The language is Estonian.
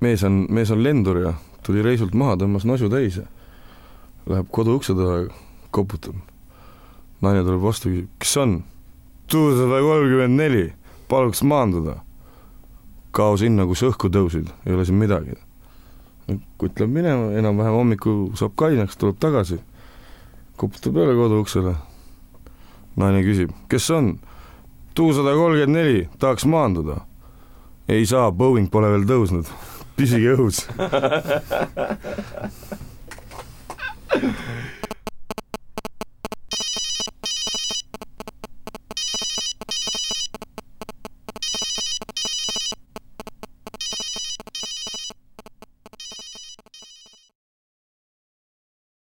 mees on, mees on lendur ja tuli reisult maha, tõmbas nosu täis ja läheb koduukse taha ja koputab. naine tuleb vastu, küsib, kes on? tuussada kolmkümmend neli, paluks maanduda. kao sinna, kus õhku tõusid, ei ole siin midagi. kutt läheb minema, enam-vähem hommikul saab kaineks, tuleb tagasi, koputab jälle koduuksele. naine küsib, kes on? tuussada kolmkümmend neli, tahaks maanduda. ei saa, Boeing pole veel tõusnud, These are yours.